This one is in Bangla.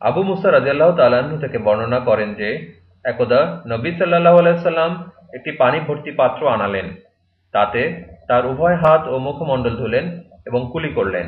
আবু মুসা রাজিয়াল্লাহ তাল্লাহ্ন থেকে বর্ণনা করেন যে, একদা নবী সাল্লাহ আলাইসাল্লাম একটি পানি ভর্তি পাত্র আনালেন। তাতে তার উভয় হাত ও মুখমণ্ডল ধুলেন এবং কুলি করলেন।